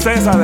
princesa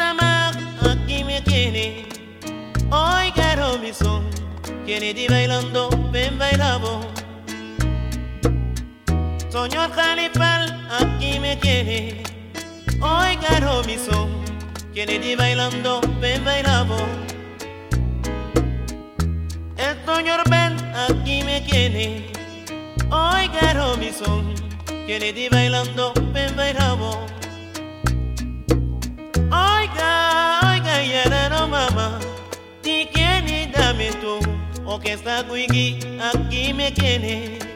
amar, aquí me tiene. Hoy quiero mi son, Kennedy bailando, ven bailamos. Señor Calipal, aquí me tiene. Hoy quiero mi son, Kennedy bailando, ven bailamos. El señor Ben, aquí me tiene. Hoy quiero mi son, Kennedy bailando, ven bailamos. porque esta aquí, aquí me tiene.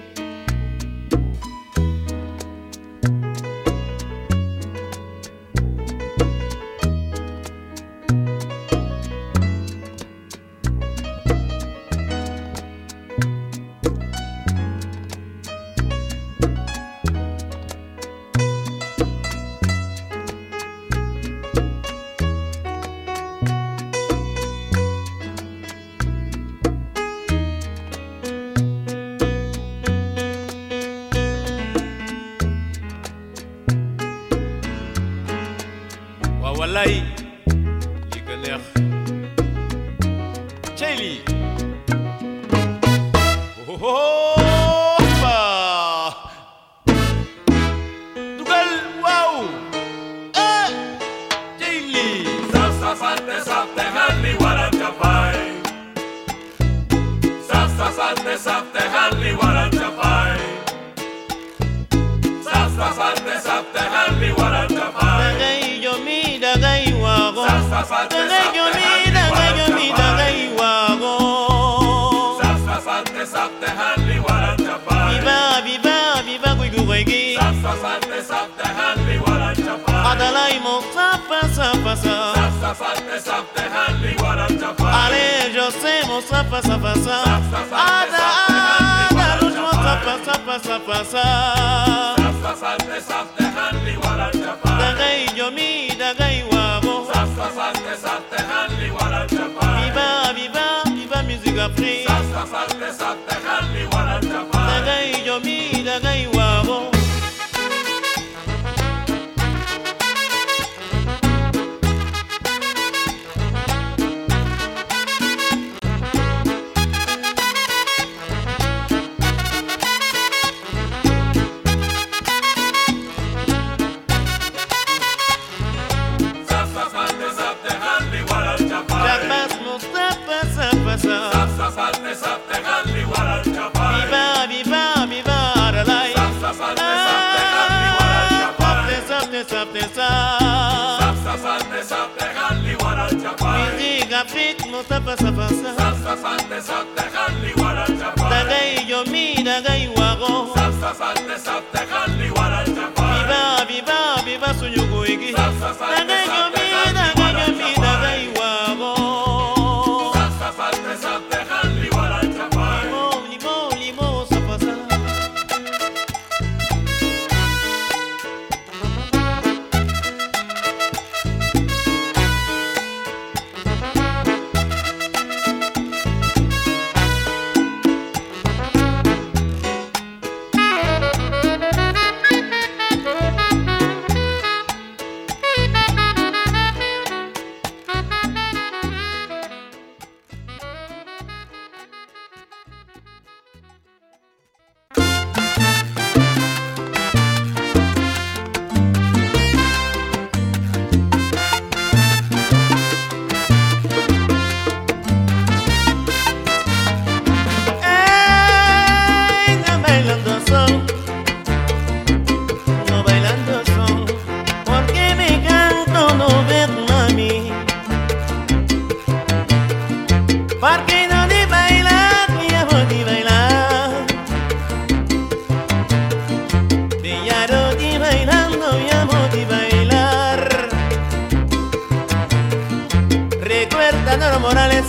Morales.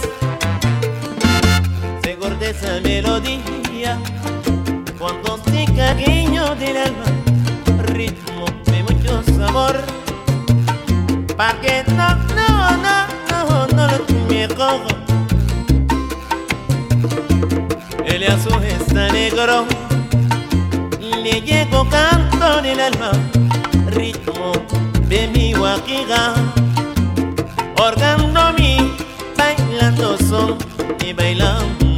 Se corta esa melodía cuando se cariño del alma, ritmo de mucho sabor, pa' que no, no, no, no, no lo me cojo. El azul está negro, le llego canto del alma, ritmo de mi guajiga, orgando mi son y bailamos.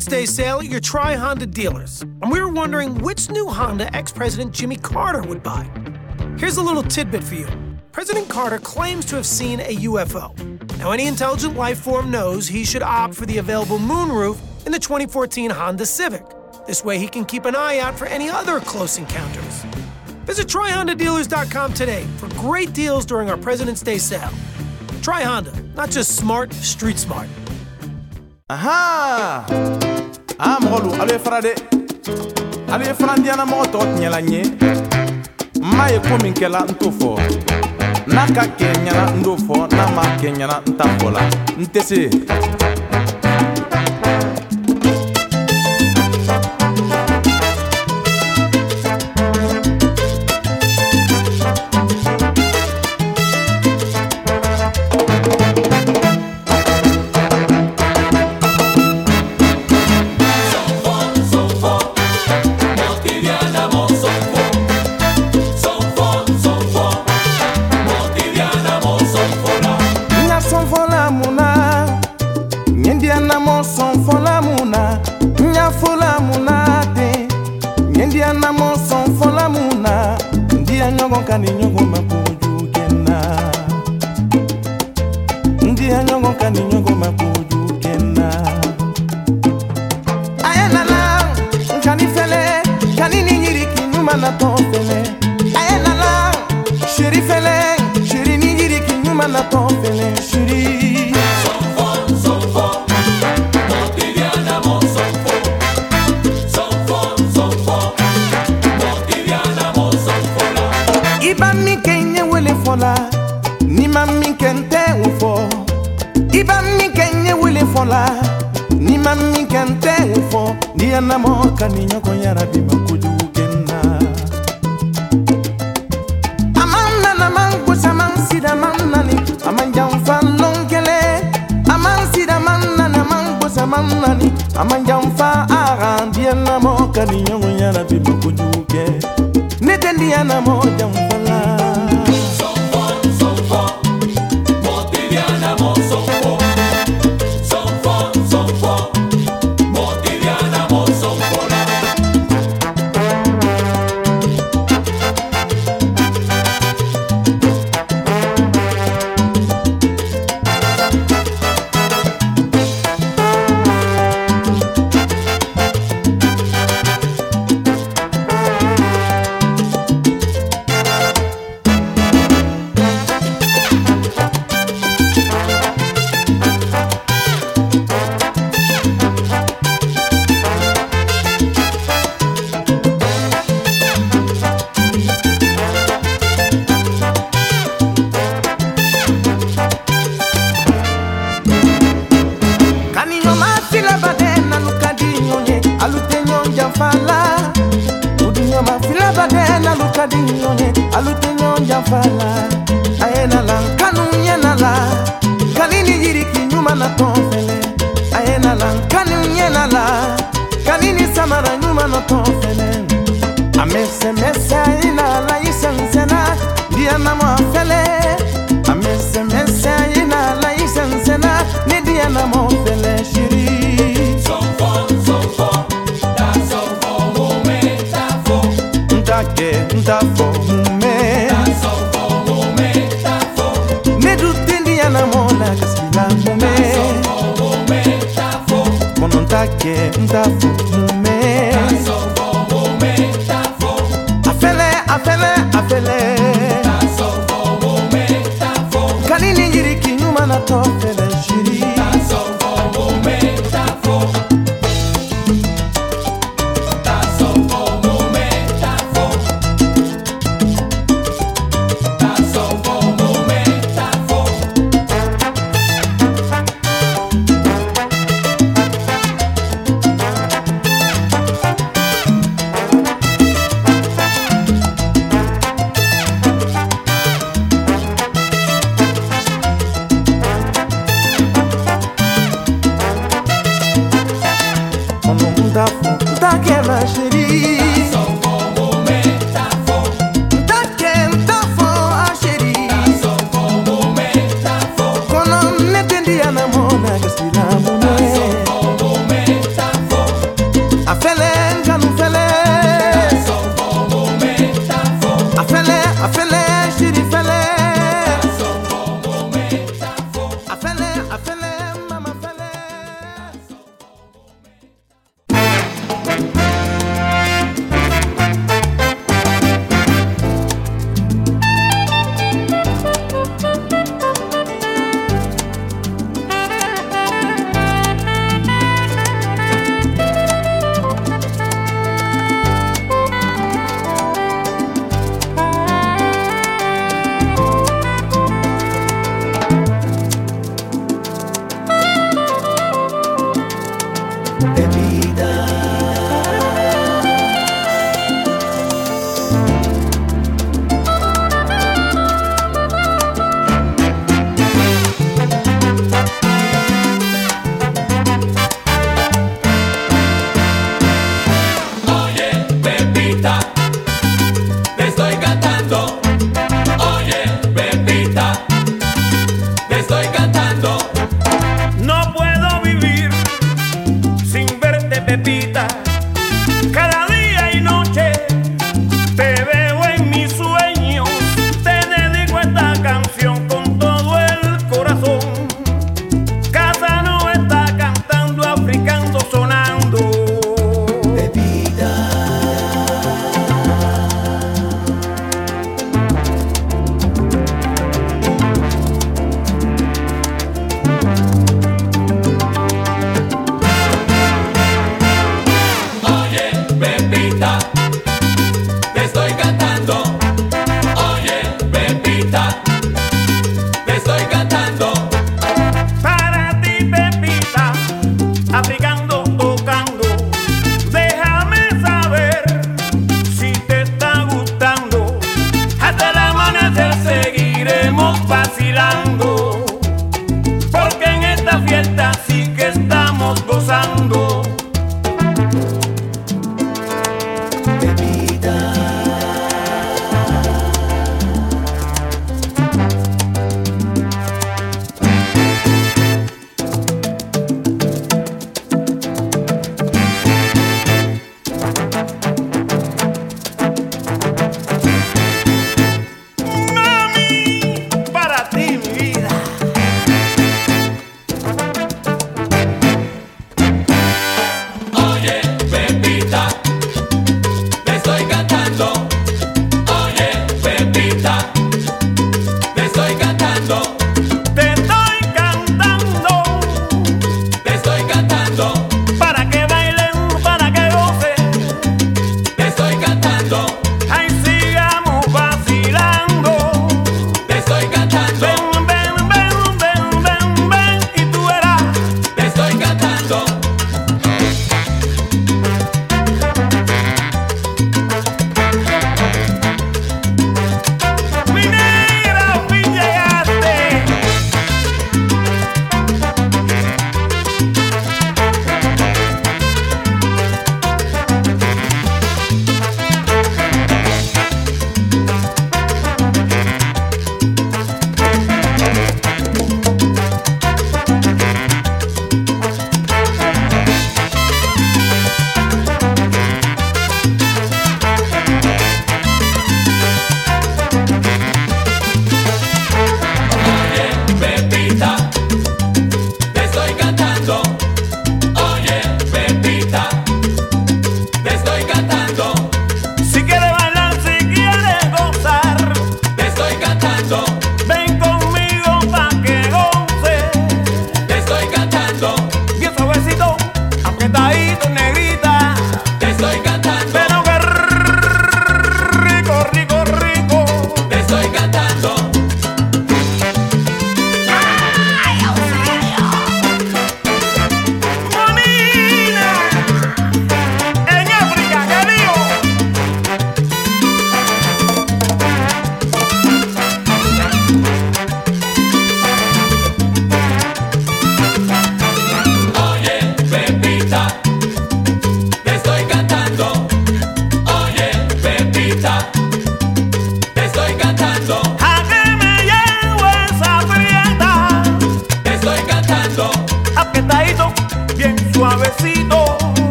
President's Day sale at your Tri Honda dealers, and we were wondering which new Honda ex President Jimmy Carter would buy. Here's a little tidbit for you President Carter claims to have seen a UFO. Now, any intelligent life form knows he should opt for the available moonroof in the 2014 Honda Civic. This way, he can keep an eye out for any other close encounters. Visit TryHondaDealers.com today for great deals during our President's Day sale. Try Honda, not just smart, street smart. aha! Ah, A mɔgɔ lu alu ye fara de alu ye faradiyana mɔgɔ tɔgɔ tiɲɛla n ye n m'a ye ko min kɛla n t'o fɔ. N'a ka kɛ ɲana n t'o fɔ. N'a ma kɛ ɲana n t'a fɔ la. N tɛ se. arandiana mokani nyongo nyana bimakujuke netendiana moja mfu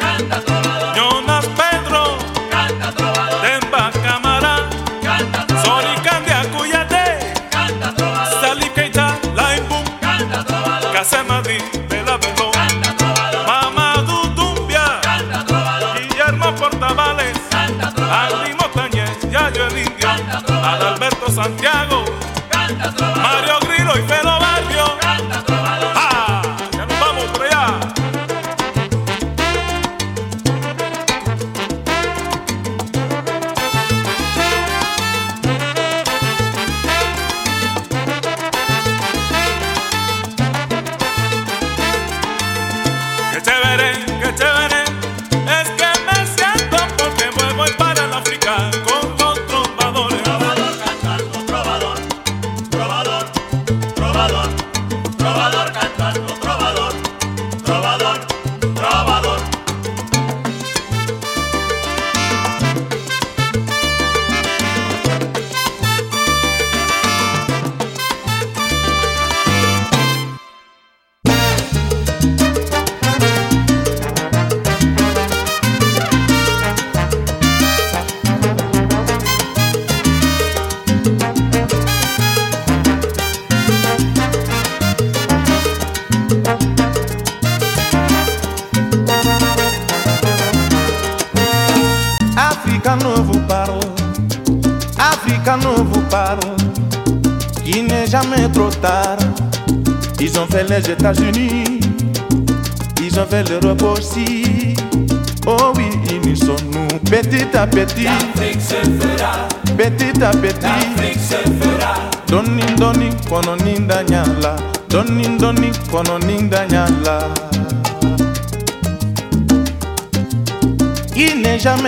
Canta todo.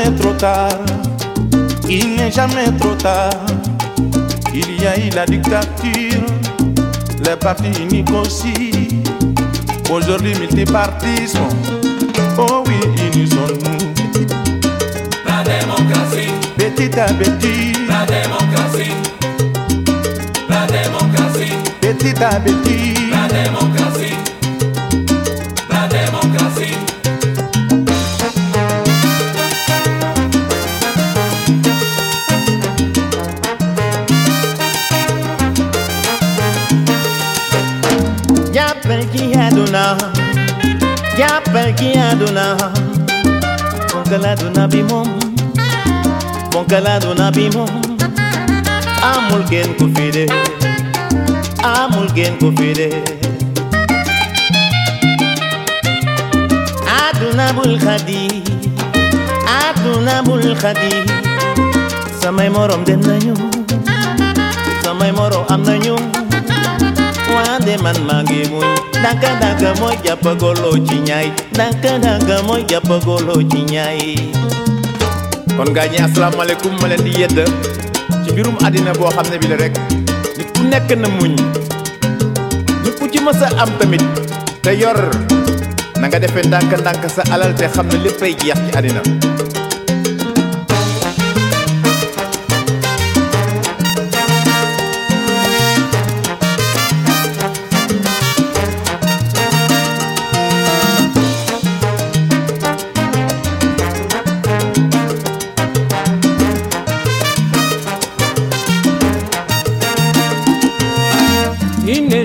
Jamais trop tard, il n'est jamais trop tard. Il y a eu la dictature, les partis uniques aussi. Aujourd'hui, multipartisme. Oh oui, ils nous sont nous. La démocratie, Petit à petit, la démocratie, la démocratie, petit à petit. aduna Yapel ki aduna Bonkala duna bimom Bonkala duna bimom Amul gen kufide Amul gen kufide Aduna bul khadi Aduna bul khadi Samay morom den na Samay moro am na man naka naka daga ya pagolo cinyai naka daga ya pagolo cinyai kon gañi assalamu alaykum malen di yedd ci birum adina bo xamne bi la rek. Nit ku nek na muñ. Nit ku ci mësa am tamit te yor. Na nga defé ndank ndank sa alal te xamne leppay jeex ci adina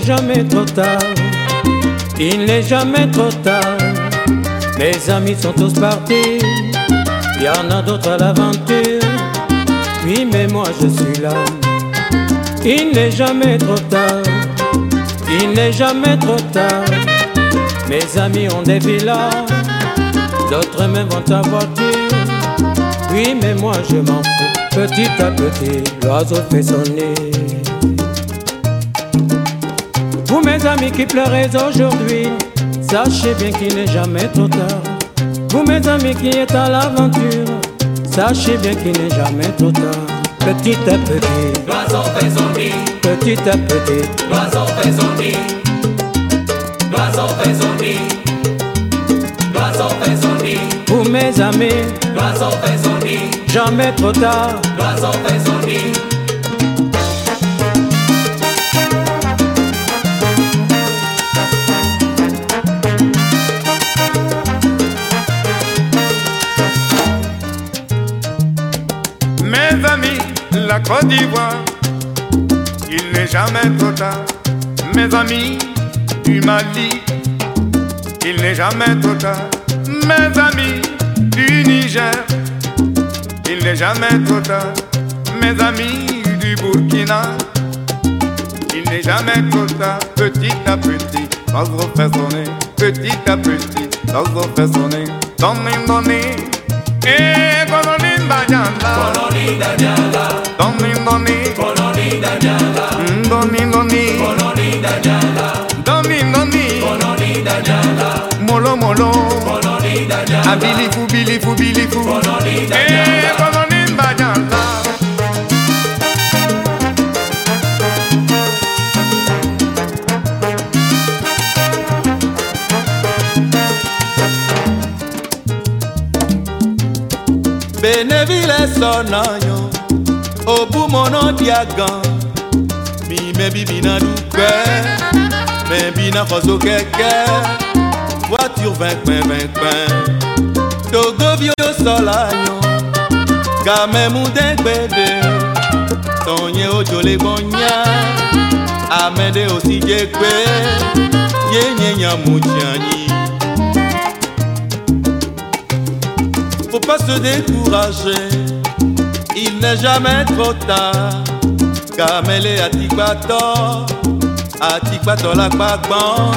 jamais trop tard, il n'est jamais trop tard. Mes amis sont tous partis, il y en a d'autres à l'aventure. Oui, mais moi je suis là. Il n'est jamais trop tard, il n'est jamais trop tard. Mes amis ont des villas, d'autres même vont à voiture. Oui, mais moi je m'en fous. Petit à petit, l'oiseau fait son Vous mes amis qui pleurez aujourd'hui, sachez bien qu'il n'est jamais trop tard. Vous mes amis qui êtes à l'aventure, sachez bien qu'il n'est jamais trop tard. Petit à petit, L'oiseau fait son nid, petit à petit, l'oiseau fait son nid, l'oiseau fait son nid, l'oiseau fait son nid, vous mes amis, l'oiseau fait son nid, jamais trop tard. l'oiseau fait son nid. Côte d'Ivoire, il n'est jamais trop tard. Mes amis du Mali, il n'est jamais trop tard. Mes amis du Niger, il n'est jamais trop tard. Mes amis du Burkina, il n'est jamais trop tard. Petit à petit, l'oiseau fait sonner. Petit à petit, l'oiseau fait sonner. Donnez, donnez. Eh, colonie banyala. Coloni Daniela, Donnez, donnez. Coloni Daniela, Mm, Donnez, donnez. Coloni Daniela, Donnez, donnez. Coloni Daniela, Molo, molo. Coloni Daniela, A bilifu, bilifu, bilifu. Coloni Eh, Daniela. colonie banyala. benevile obumona diagan mi mebibi na dukpɛ mebi na xɔso kɛkɛ voiture vɛnkpɛvɛnkpɛ togoviwo sɔla yɔ gamɛmudegbede tɔnye wodzo le gbɔ nya ame ɖe wo si dze gbe. Ye nyamu dze. Faut pas se décourager. Il n'est jamais trop tard. Kamele Atikbato, atikpatɔlakpa gbɔn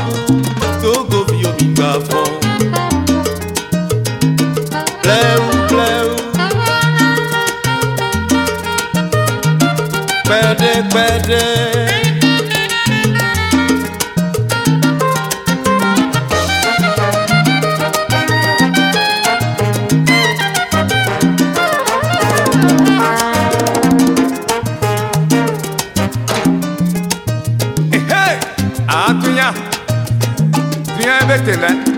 togovi omi gbà fɔ plɛwu plɛwu kpɛdɛkpɛdɛ. Hey! Vete lan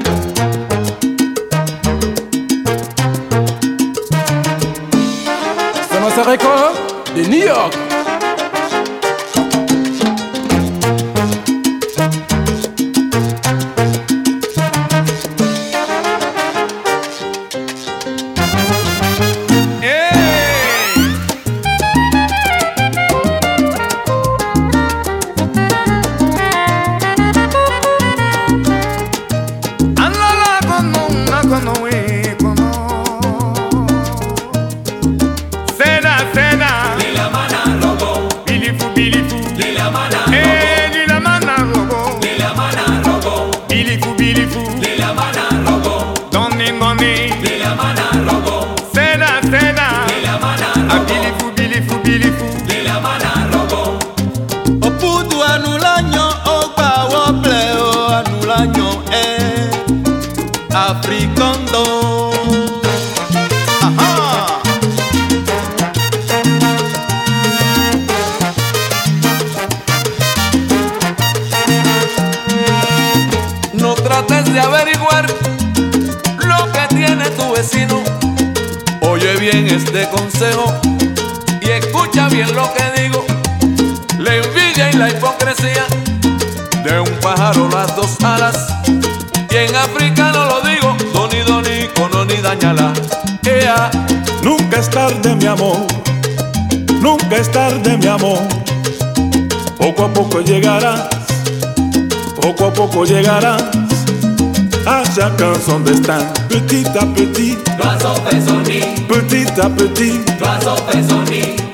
Nunca es tarde, mi amor. Poco a poco llegarás. Poco a poco llegarás. A chacun son destin. Petit à petit. Petit à petit. At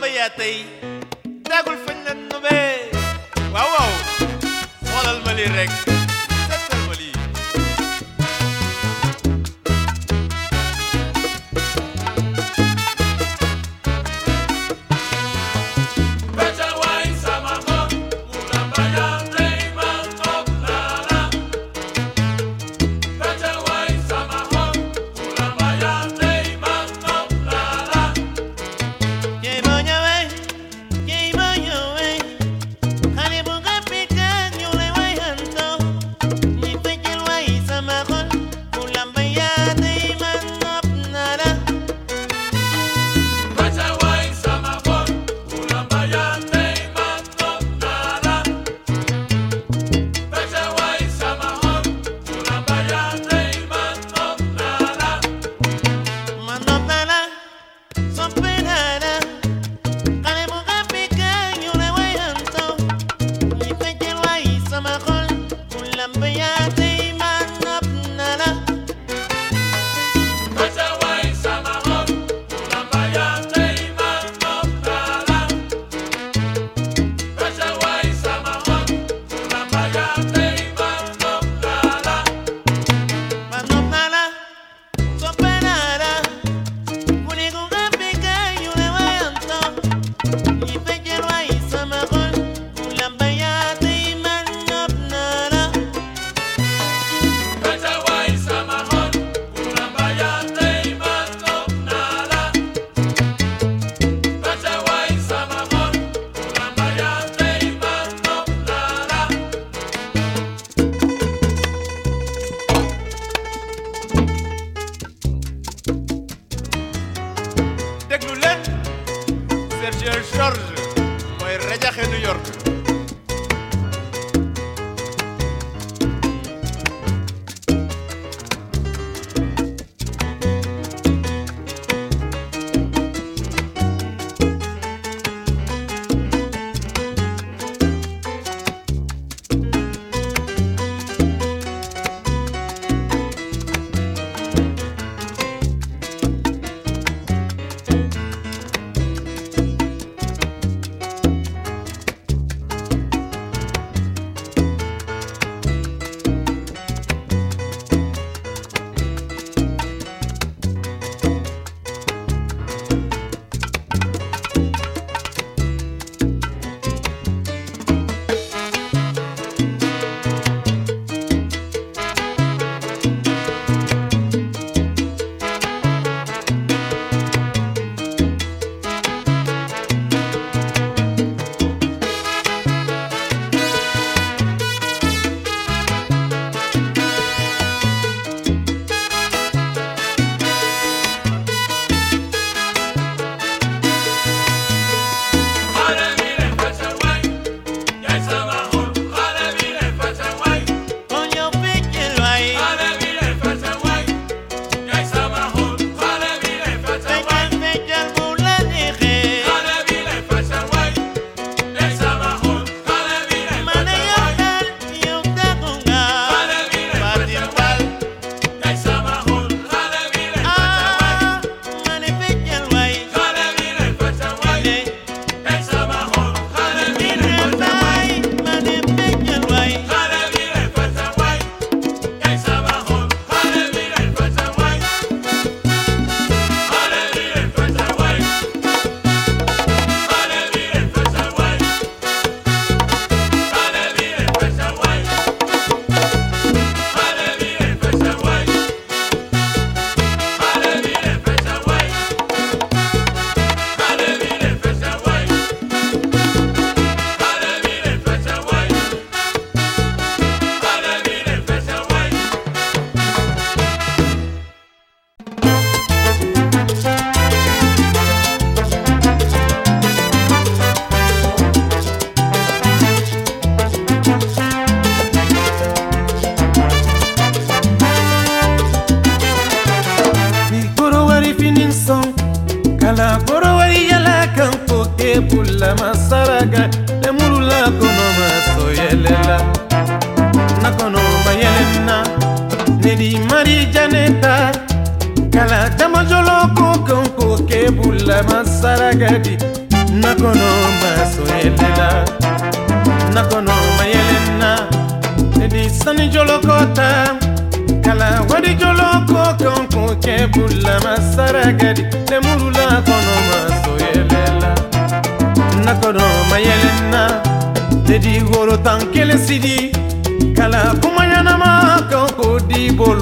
بياتي تاكل في النبي واو واو. صوت الملي رك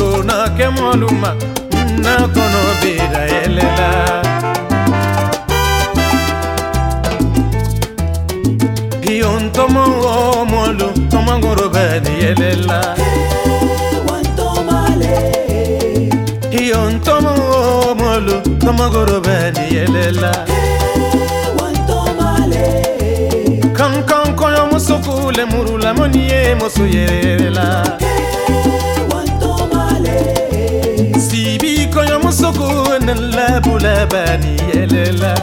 kolo na ke moluma na kono bira elela Gion tomo o molu tomo goro bedi elela Hey, wanto male Gion tomo o molu tomo goro bedi elela Hey, wanto male Kan kan koyo musukule murula moniye musuyerela Hey, تسوقون اللاب ولاباني يا ليلا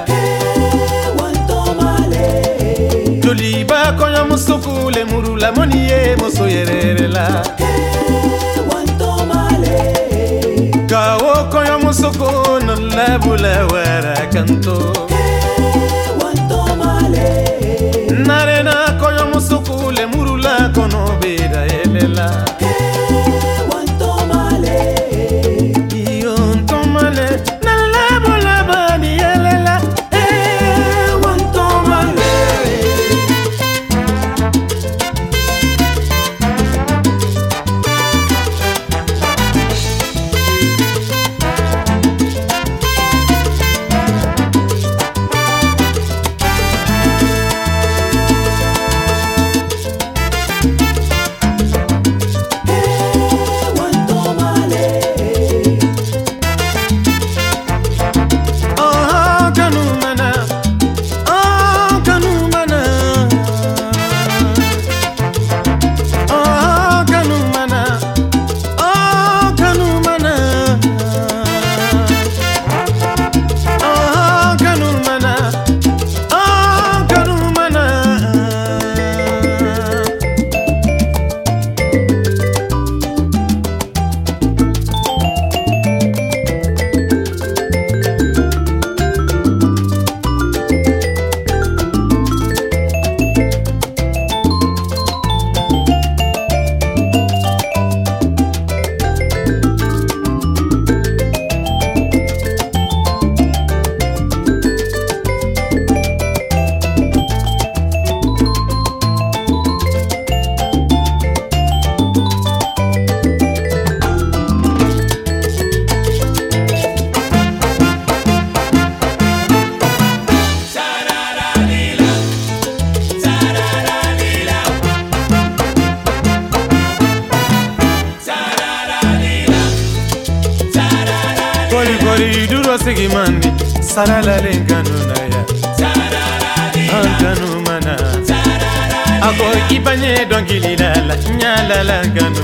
وأنتم عليه توليبا كويا مسوكو لمرو لمونية مسو saralalenganona ya. Anganumana ako ipanye dɔngililala ɲalalanganu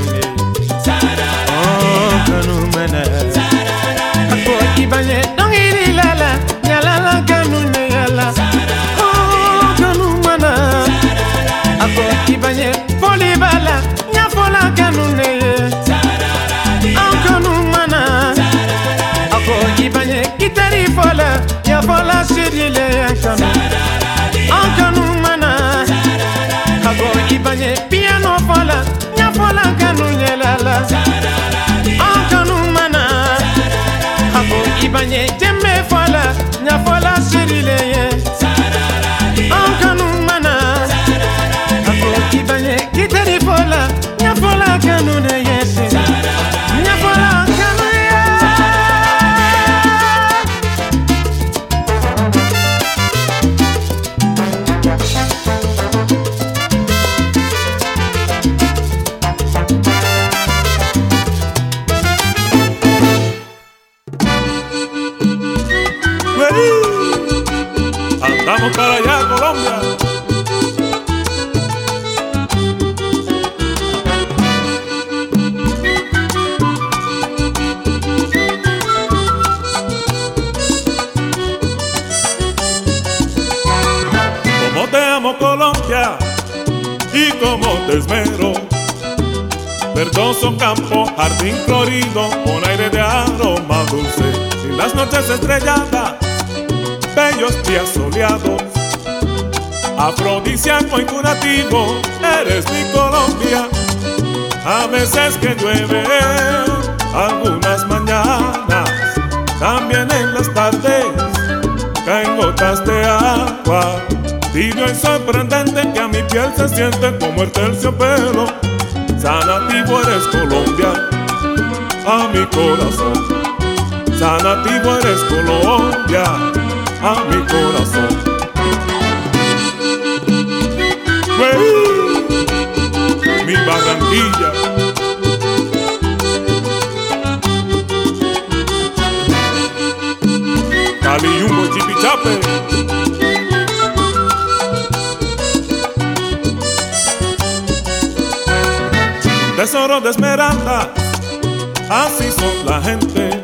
compañero. como te esmero. Verdoso campo, jardín florido, con aire de aroma dulce. Y las noches estrelladas, bellos días soleados. Afrodisíaco y curativo, eres mi Colombia. A veces que llueve, algunas mañanas, también Tibio y sorprendente que a mi piel se siente como el terciopelo. Sanativo eres Colombia, a mi corazón. Sanativo eres Colombia, a mi corazón. ¡Wey! Mi Barranquilla. Cali, Yumbo, Chipichape. Tesoro de esmeralda, así son la gente.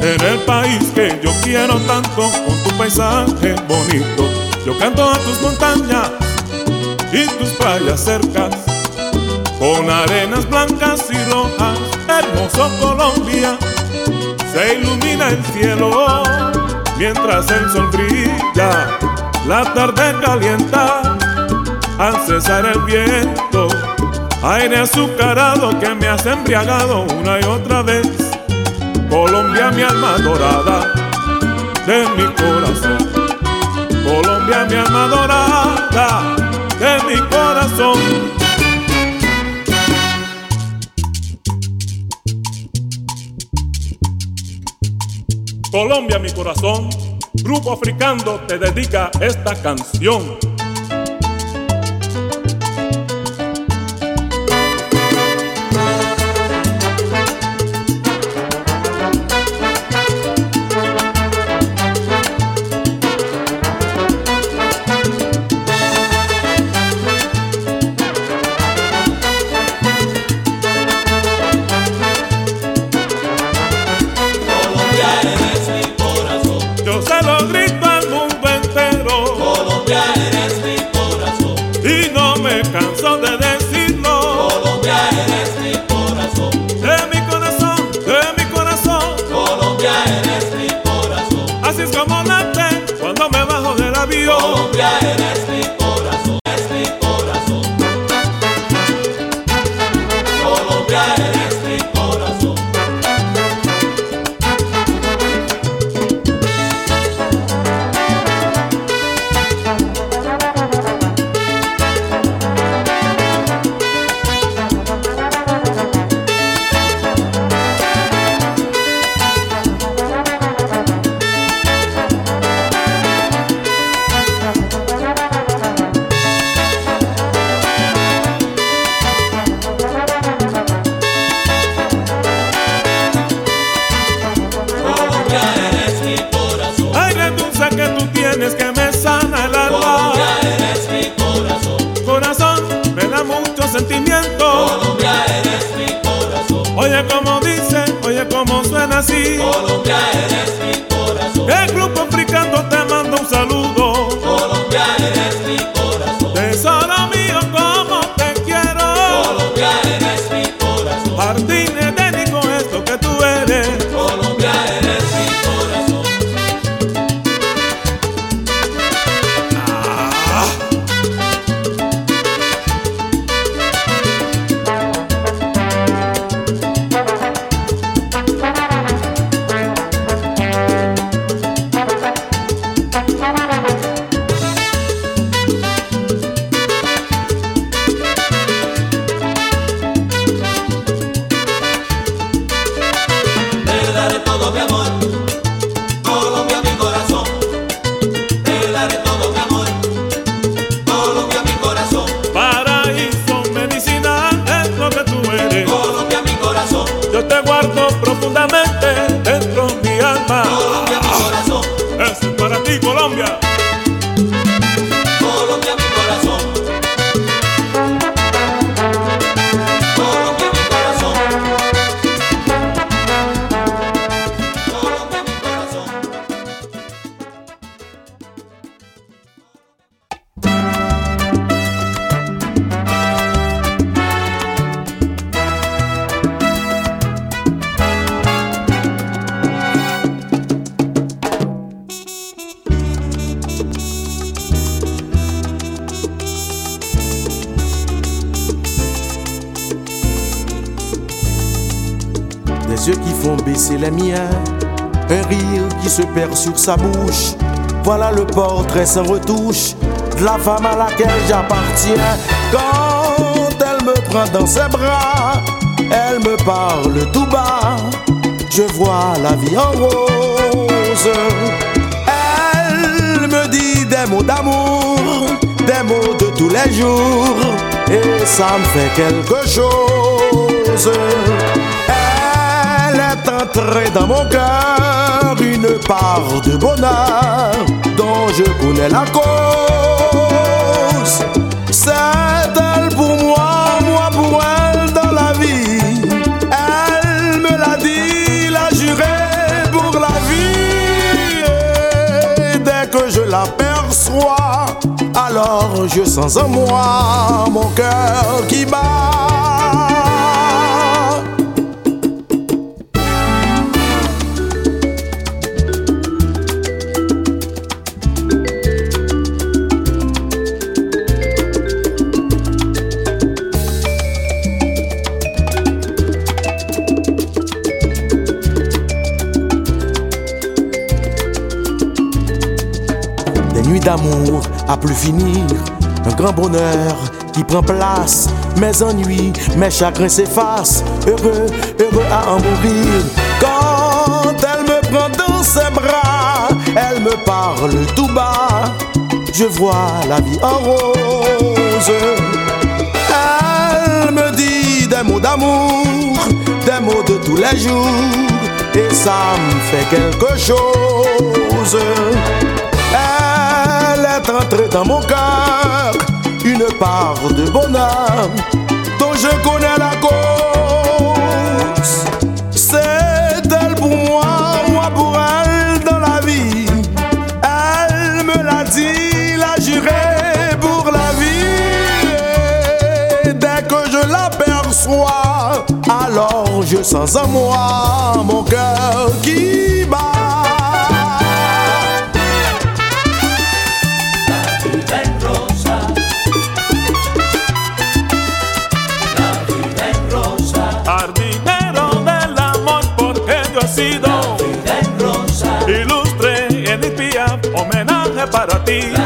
En el país que yo quiero tanto, con tu paisaje bonito, yo canto a tus montañas y tus playas cercas, con arenas blancas y rojas, hermoso Colombia, se ilumina el cielo mientras el sol brilla, la tarde calienta al cesar el viento, aire azucarado que me has embriagado una y otra vez, Colombia mi alma dorada de mi corazón, Colombia mi alma dorada de mi corazón. Colombia, mi corazón, Grupo Africano te dedica esta canción. Sur sa bouche. Voilà le portrait sans retouche de la femme à laquelle j'appartiens. Quand elle me prend dans ses bras, elle me parle tout bas. Je vois la vie en rose. Elle me dit des mots d'amour, des mots de tous les jours, et ça me fait quelque chose. Elle est entrée dans mon cœur une part de bonheur dont je connais la cause. C'est elle pour moi, moi pour elle dans la vie. Elle me l'a dit, l'a juré pour la vie. Et dès que je l'aperçois, alors je sens en moi mon cœur qui bat. D'amour à plus finir, un grand bonheur qui prend place. Mes ennuis, mes chagrins s'effacent, heureux, heureux à en mourir. Quand elle me prend dans ses bras, elle me parle tout bas. Je vois la vie en rose. Elle me dit des mots d'amour, des mots de tous les jours, et ça me fait quelque chose. Entrée dans mon cœur, une part de bonheur dont je connais la cause. C'est elle pour moi, moi pour elle dans la vie. Elle me l'a dit, l'a juré pour la vie. Et dès que je l'aperçois, alors je sens en moi mon cœur qui É baratinho.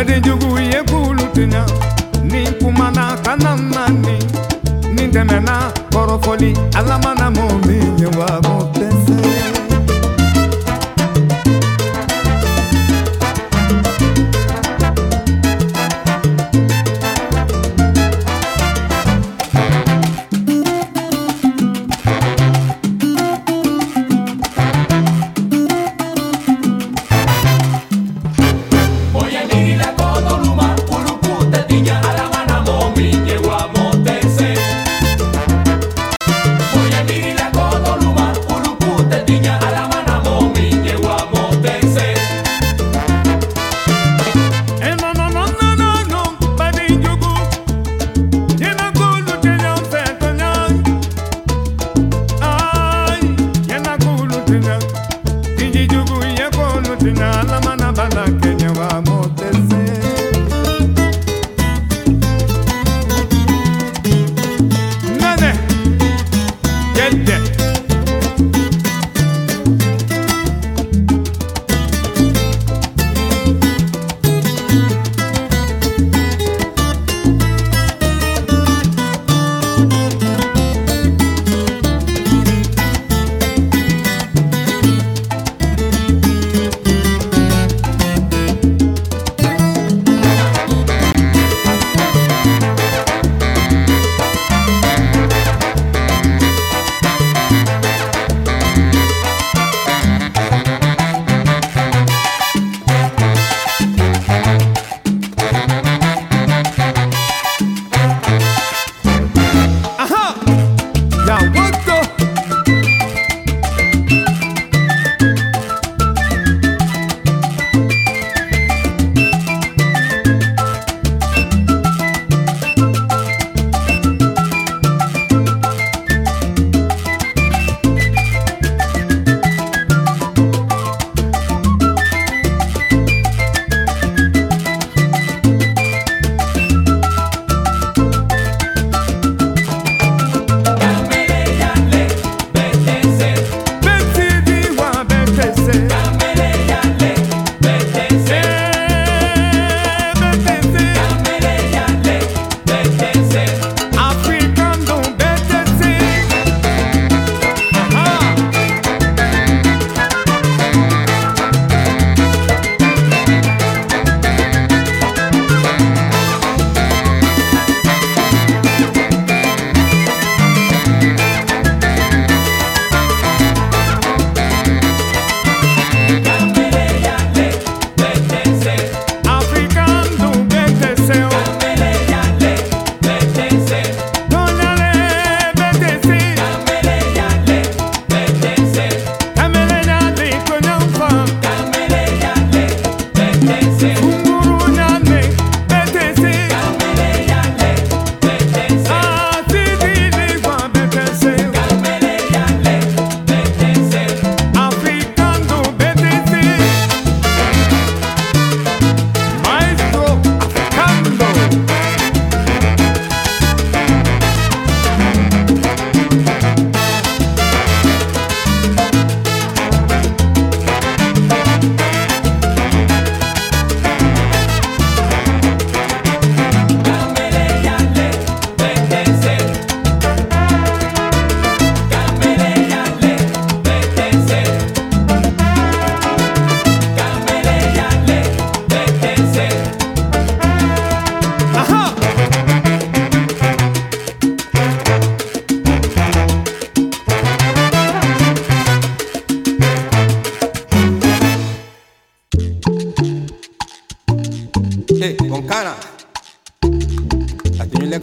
adejugu ye k'olu tɛɲa ni kumana ka na nani ni dɛmɛna kɔrɔfɔli ala mana mɔ min ye wa mɔ tɛ se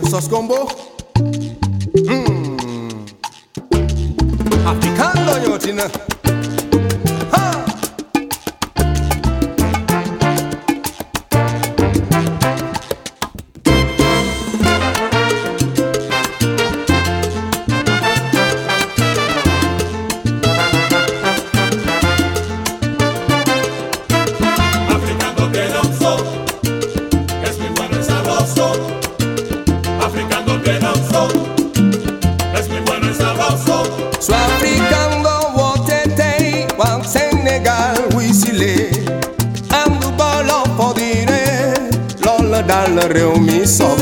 Sos gombo? Mmm. Africano, know? reunir só